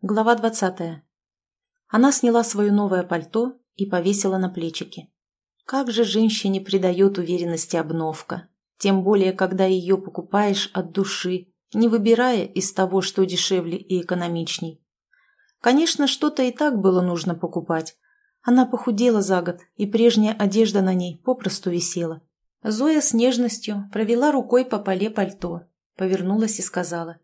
Глава двадцатая. Она сняла свое новое пальто и повесила на плечики. Как же женщине придает уверенности обновка, тем более, когда ее покупаешь от души, не выбирая из того, что дешевле и экономичней. Конечно, что-то и так было нужно покупать. Она похудела за год, и прежняя одежда на ней попросту висела. Зоя с нежностью провела рукой по поле пальто, повернулась и сказала.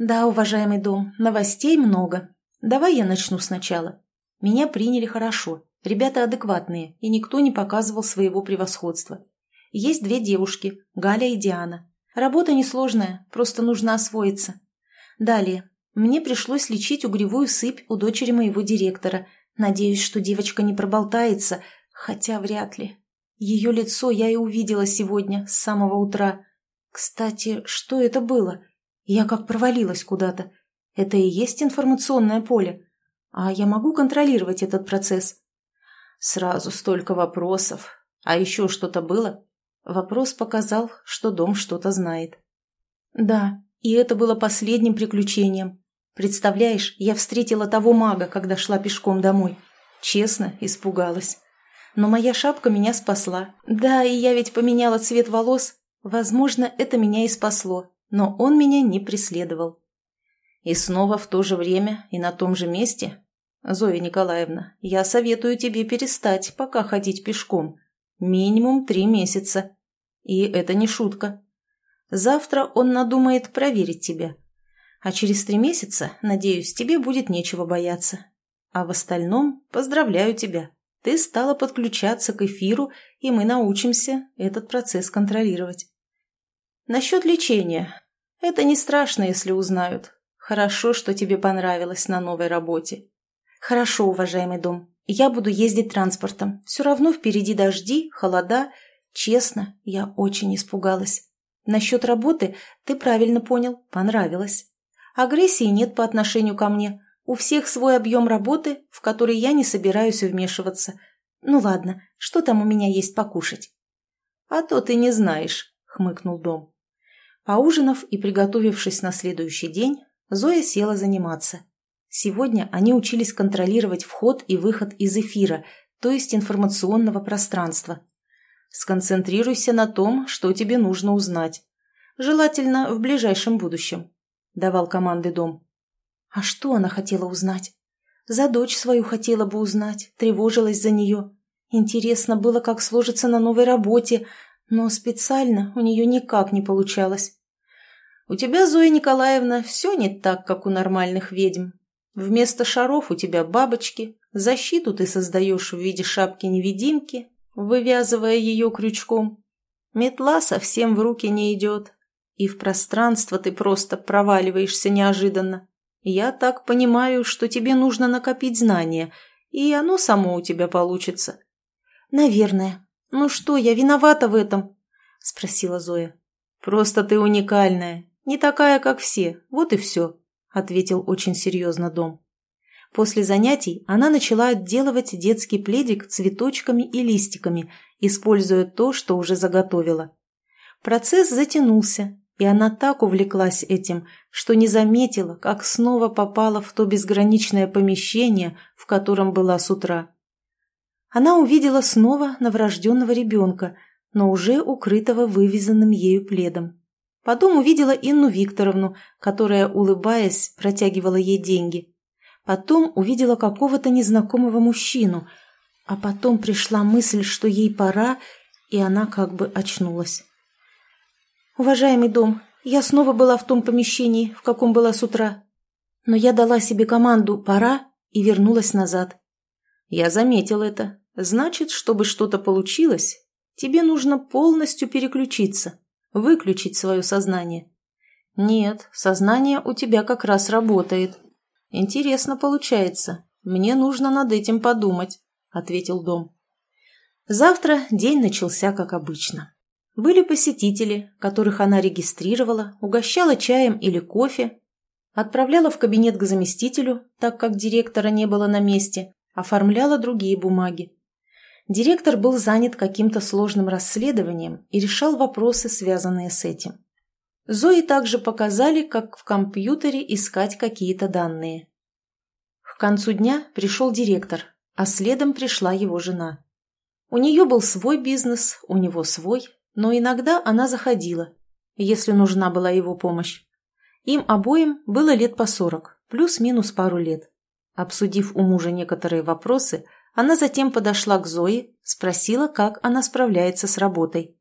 «Да, уважаемый дом, новостей много. Давай я начну сначала. Меня приняли хорошо, ребята адекватные, и никто не показывал своего превосходства. Есть две девушки, Галя и Диана. Работа несложная, просто нужно освоиться. Далее. Мне пришлось лечить угревую сыпь у дочери моего директора. Надеюсь, что девочка не проболтается, хотя вряд ли. Ее лицо я и увидела сегодня, с самого утра. Кстати, что это было? Я как провалилась куда-то. Это и есть информационное поле. А я могу контролировать этот процесс? Сразу столько вопросов. А еще что-то было? Вопрос показал, что дом что-то знает. Да, и это было последним приключением. Представляешь, я встретила того мага, когда шла пешком домой. Честно, испугалась. Но моя шапка меня спасла. Да, и я ведь поменяла цвет волос. Возможно, это меня и спасло, но он меня не преследовал. И снова в то же время и на том же месте? Зоя Николаевна, я советую тебе перестать пока ходить пешком. Минимум три месяца. И это не шутка. Завтра он надумает проверить тебя. А через три месяца, надеюсь, тебе будет нечего бояться. А в остальном поздравляю тебя. Ты стала подключаться к эфиру, и мы научимся этот процесс контролировать. Насчет лечения. Это не страшно, если узнают. Хорошо, что тебе понравилось на новой работе. Хорошо, уважаемый дом. Я буду ездить транспортом. Все равно впереди дожди, холода. Честно, я очень испугалась. Насчет работы ты правильно понял, понравилось. Агрессии нет по отношению ко мне. У всех свой объем работы, в который я не собираюсь вмешиваться. Ну ладно, что там у меня есть покушать? А то ты не знаешь, хмыкнул дом. Поужинав и приготовившись на следующий день, Зоя села заниматься. Сегодня они учились контролировать вход и выход из эфира, то есть информационного пространства. Сконцентрируйся на том, что тебе нужно узнать. Желательно в ближайшем будущем, — давал команды дом. А что она хотела узнать? За дочь свою хотела бы узнать, тревожилась за нее. Интересно было, как сложится на новой работе, но специально у нее никак не получалось. У тебя, Зоя Николаевна, все не так, как у нормальных ведьм. Вместо шаров у тебя бабочки, защиту ты создаешь в виде шапки-невидимки, вывязывая ее крючком. Метла совсем в руки не идет, и в пространство ты просто проваливаешься неожиданно. Я так понимаю, что тебе нужно накопить знания, и оно само у тебя получится. Наверное. Ну что, я виновата в этом? Спросила Зоя. Просто ты уникальная, «Не такая, как все, вот и все», — ответил очень серьезно Дом. После занятий она начала отделывать детский пледик цветочками и листиками, используя то, что уже заготовила. Процесс затянулся, и она так увлеклась этим, что не заметила, как снова попала в то безграничное помещение, в котором была с утра. Она увидела снова новорожденного ребенка, но уже укрытого вывязанным ею пледом. Потом увидела Инну Викторовну, которая, улыбаясь, протягивала ей деньги. Потом увидела какого-то незнакомого мужчину. А потом пришла мысль, что ей пора, и она как бы очнулась. «Уважаемый дом, я снова была в том помещении, в каком была с утра. Но я дала себе команду «пора» и вернулась назад. Я заметил это. Значит, чтобы что-то получилось, тебе нужно полностью переключиться выключить свое сознание. Нет, сознание у тебя как раз работает. Интересно получается. Мне нужно над этим подумать, ответил дом. Завтра день начался как обычно. Были посетители, которых она регистрировала, угощала чаем или кофе, отправляла в кабинет к заместителю, так как директора не было на месте, оформляла другие бумаги. Директор был занят каким-то сложным расследованием и решал вопросы, связанные с этим. Зои также показали, как в компьютере искать какие-то данные. концу дня пришел директор, а следом пришла его жена. У нее был свой бизнес, у него свой, но иногда она заходила, если нужна была его помощь. Им обоим было лет по сорок, плюс-минус пару лет. Обсудив у мужа некоторые вопросы, она затем подошла к Зое, спросила, как она справляется с работой.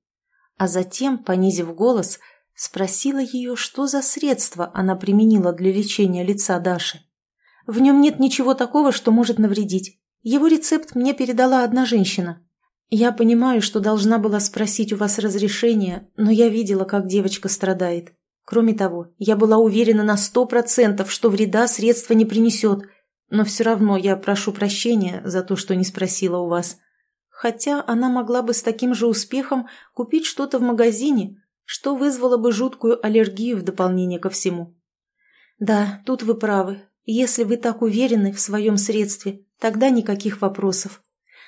А затем, понизив голос, спросила ее, что за средство она применила для лечения лица Даши. В нем нет ничего такого, что может навредить. Его рецепт мне передала одна женщина. Я понимаю, что должна была спросить у вас разрешения, но я видела, как девочка страдает. Кроме того, я была уверена на сто процентов, что вреда средство не принесет, но все равно я прошу прощения за то, что не спросила у вас. Хотя она могла бы с таким же успехом купить что-то в магазине, что вызвало бы жуткую аллергию в дополнение ко всему. Да, тут вы правы. Если вы так уверены в своем средстве, тогда никаких вопросов.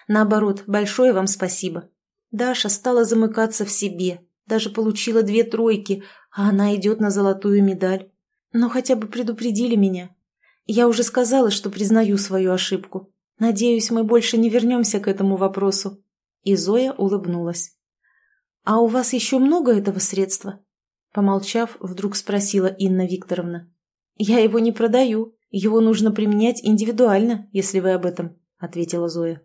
Наоборот, большое вам спасибо. Даша стала замыкаться в себе, даже получила две тройки, а она идет на золотую медаль. Но хотя бы предупредили меня. Я уже сказала, что признаю свою ошибку. Надеюсь, мы больше не вернемся к этому вопросу. И Зоя улыбнулась. «А у вас еще много этого средства?» Помолчав, вдруг спросила Инна Викторовна. «Я его не продаю. Его нужно применять индивидуально, если вы об этом», — ответила Зоя.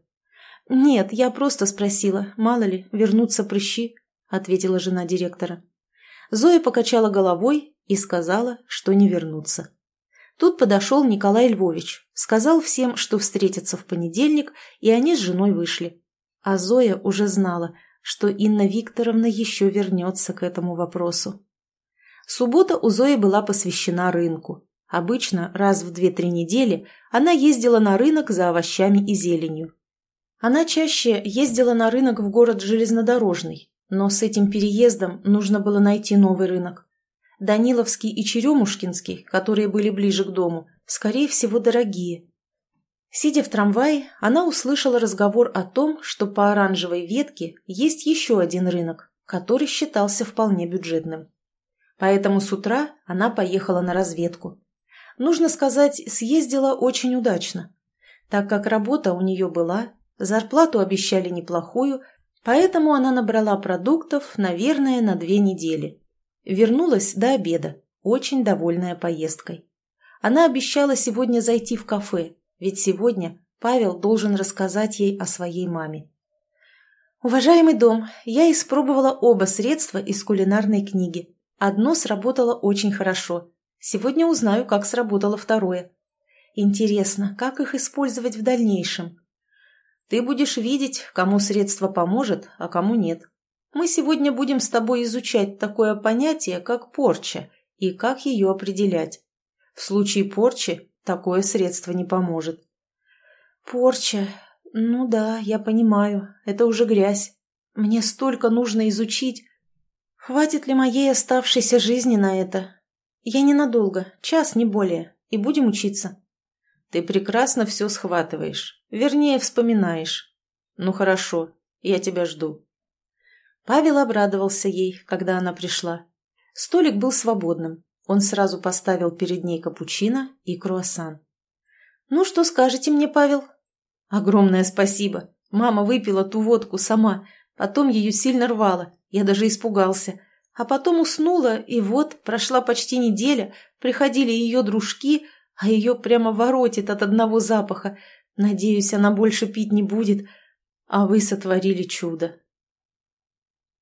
«Нет, я просто спросила, мало ли, вернутся прыщи», — ответила жена директора. Зоя покачала головой и сказала, что не вернутся. Тут подошел Николай Львович, сказал всем, что встретятся в понедельник, и они с женой вышли. А Зоя уже знала, что Инна Викторовна еще вернется к этому вопросу. Суббота у Зои была посвящена рынку. Обычно раз в две-три недели она ездила на рынок за овощами и зеленью. Она чаще ездила на рынок в город железнодорожный, но с этим переездом нужно было найти новый рынок. Даниловский и Черемушкинский, которые были ближе к дому, скорее всего, дорогие. Сидя в трамвае, она услышала разговор о том, что по оранжевой ветке есть еще один рынок, который считался вполне бюджетным. Поэтому с утра она поехала на разведку. Нужно сказать, съездила очень удачно, так как работа у нее была, Зарплату обещали неплохую, поэтому она набрала продуктов, наверное, на две недели. Вернулась до обеда, очень довольная поездкой. Она обещала сегодня зайти в кафе, ведь сегодня Павел должен рассказать ей о своей маме. «Уважаемый дом, я испробовала оба средства из кулинарной книги. Одно сработало очень хорошо. Сегодня узнаю, как сработало второе. Интересно, как их использовать в дальнейшем?» Ты будешь видеть, кому средство поможет, а кому нет. Мы сегодня будем с тобой изучать такое понятие, как порча, и как ее определять. В случае порчи такое средство не поможет. Порча. Ну да, я понимаю, это уже грязь. Мне столько нужно изучить. Хватит ли моей оставшейся жизни на это? Я ненадолго, час, не более, и будем учиться. Ты прекрасно все схватываешь. Вернее, вспоминаешь. Ну хорошо, я тебя жду. Павел обрадовался ей, когда она пришла. Столик был свободным. Он сразу поставил перед ней капучино и круассан. «Ну, что скажете мне, Павел?» «Огромное спасибо. Мама выпила ту водку сама. Потом ее сильно рвало. Я даже испугался. А потом уснула, и вот, прошла почти неделя, приходили ее дружки, а ее прямо воротит от одного запаха. Надеюсь, она больше пить не будет. А вы сотворили чудо.